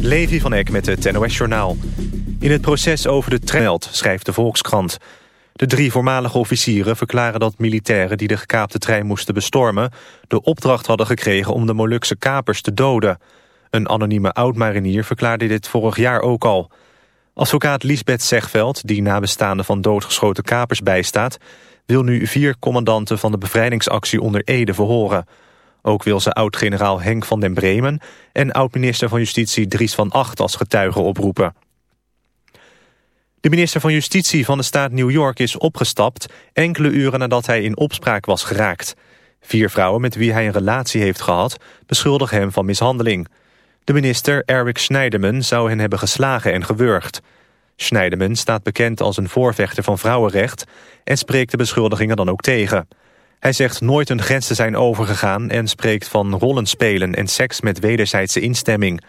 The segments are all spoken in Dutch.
Levi van Eck met het NOS-journaal. In het proces over de trein schrijft de Volkskrant. De drie voormalige officieren verklaren dat militairen die de gekaapte trein moesten bestormen... de opdracht hadden gekregen om de Molukse kapers te doden. Een anonieme oud-marinier verklaarde dit vorig jaar ook al. Advocaat Lisbeth Zegveld, die nabestaanden van doodgeschoten kapers bijstaat... wil nu vier commandanten van de bevrijdingsactie onder Ede verhoren... Ook wil ze oud-generaal Henk van den Bremen... en oud-minister van Justitie Dries van Acht als getuige oproepen. De minister van Justitie van de staat New York is opgestapt... enkele uren nadat hij in opspraak was geraakt. Vier vrouwen met wie hij een relatie heeft gehad... beschuldigen hem van mishandeling. De minister, Eric Schneiderman, zou hen hebben geslagen en gewurgd. Schneiderman staat bekend als een voorvechter van vrouwenrecht... en spreekt de beschuldigingen dan ook tegen... Hij zegt nooit een grens te zijn overgegaan en spreekt van rollenspelen en seks met wederzijdse instemming.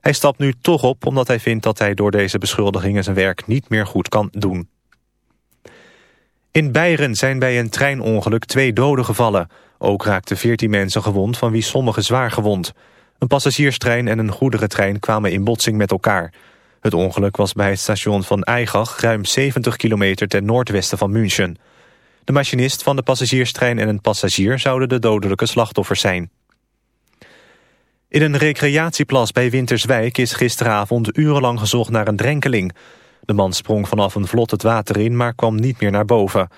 Hij stapt nu toch op omdat hij vindt dat hij door deze beschuldigingen zijn werk niet meer goed kan doen. In Beieren zijn bij een treinongeluk twee doden gevallen. Ook raakten veertien mensen gewond, van wie sommigen zwaar gewond. Een passagierstrein en een goederentrein kwamen in botsing met elkaar. Het ongeluk was bij het station van Eigach, ruim 70 kilometer ten noordwesten van München. De machinist van de passagierstrein en een passagier zouden de dodelijke slachtoffers zijn. In een recreatieplas bij Winterswijk is gisteravond urenlang gezocht naar een drenkeling. De man sprong vanaf een vlot het water in, maar kwam niet meer naar boven.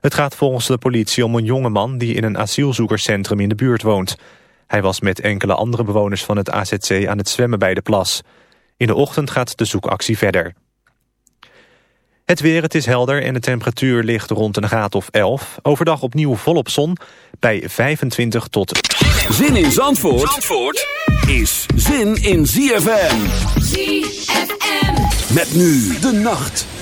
Het gaat volgens de politie om een jonge man die in een asielzoekerscentrum in de buurt woont. Hij was met enkele andere bewoners van het AZC aan het zwemmen bij de plas. In de ochtend gaat de zoekactie verder. Het weer, het is helder en de temperatuur ligt rond een graad of 11. Overdag opnieuw volop zon bij 25 tot... Zin in Zandvoort, Zandvoort is zin in ZFM. ZFM. Met nu de nacht.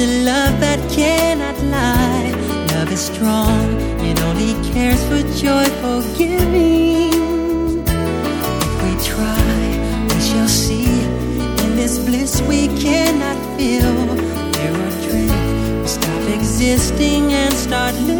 a love that cannot lie. Love is strong, it only cares for joyful giving. If we try, we shall see. In this bliss we cannot feel. There are dreams, we stop existing and start living.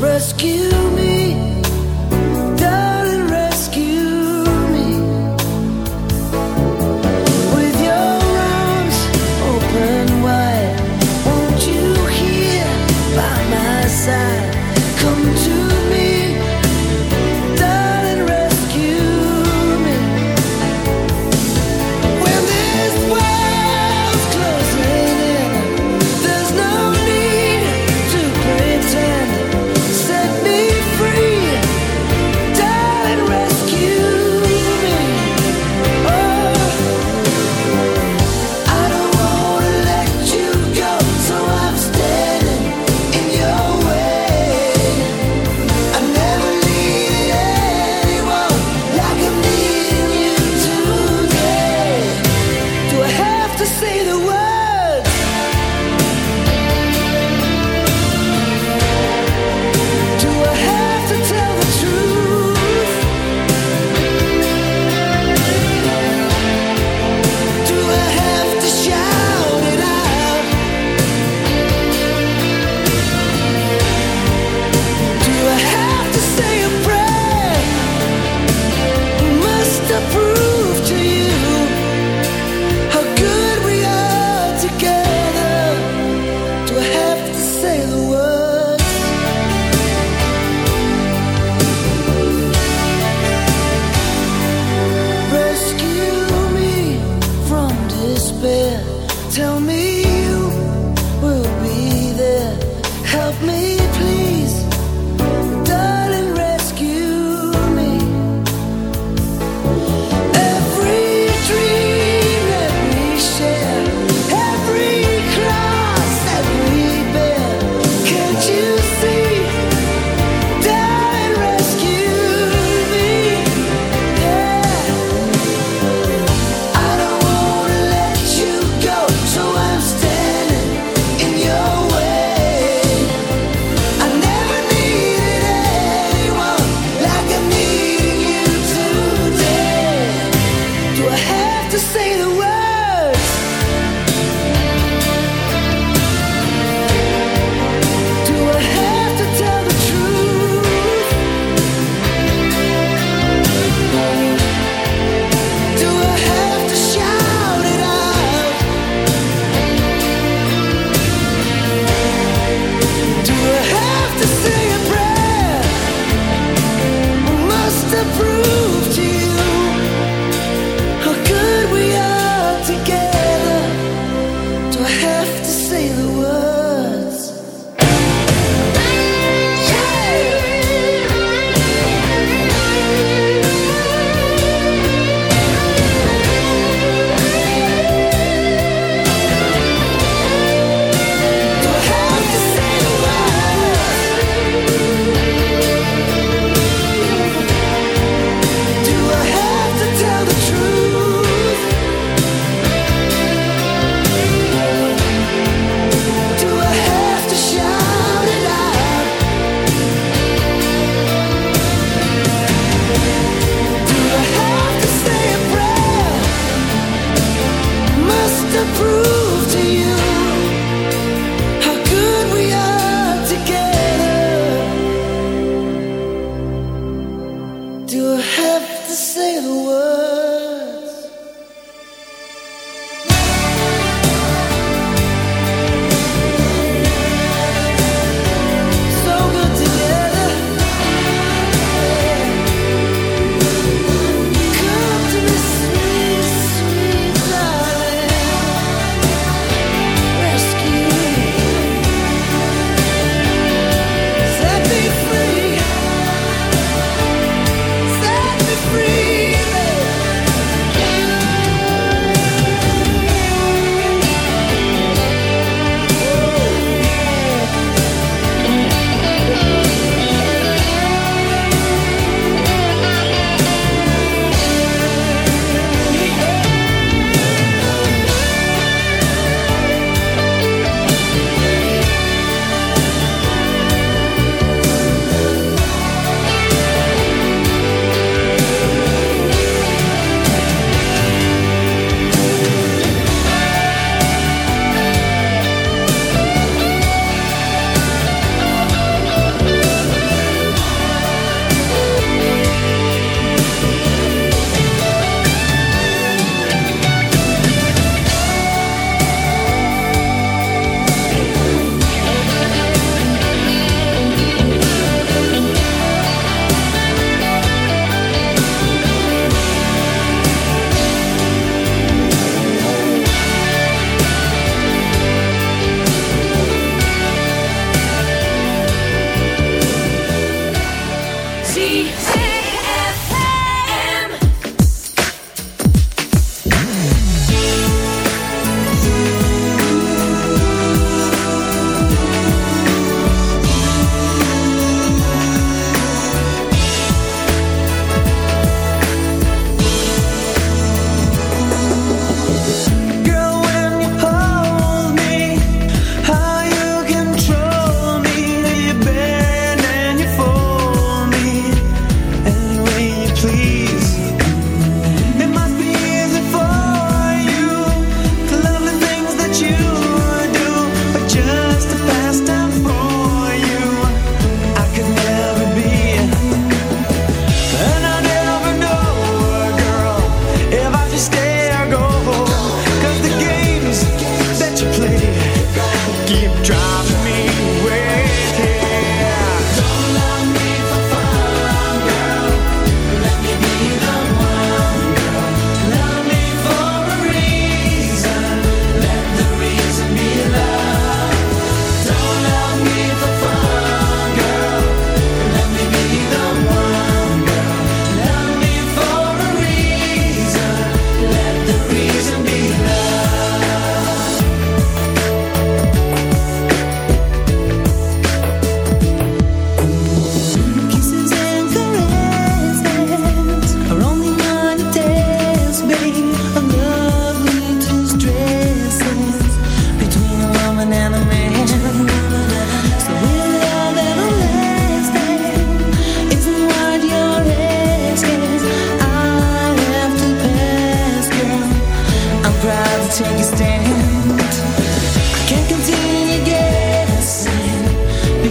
Rescue me,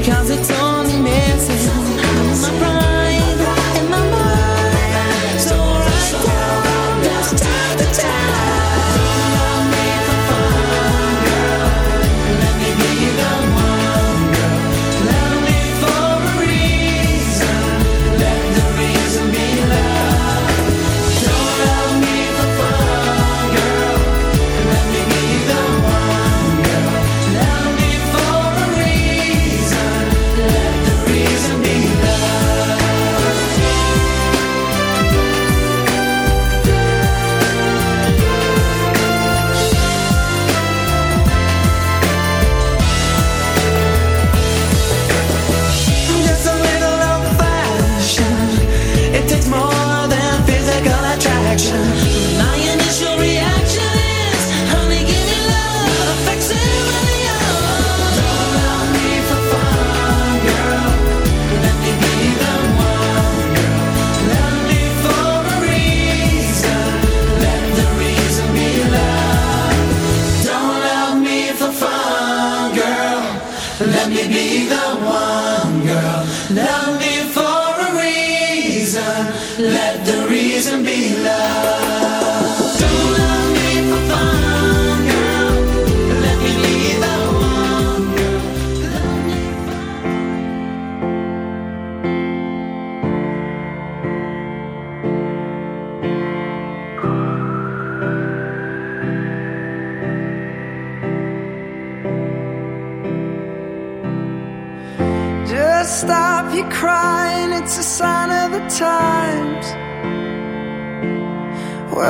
Cause it's only missing.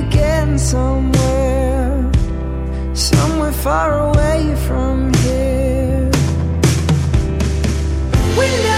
again somewhere, somewhere far away from here. We know.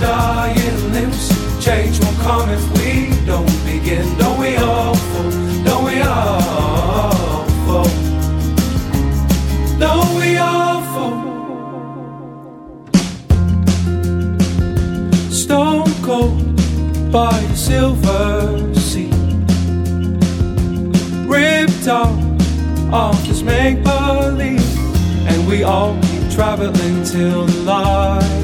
dying limbs. Change won't come if we don't begin. Don't we all fall? Don't we all fall? Don't we all fall? Stone cold by the silver sea. Ripped out of this make believe, and we all keep traveling till the in.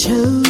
chose.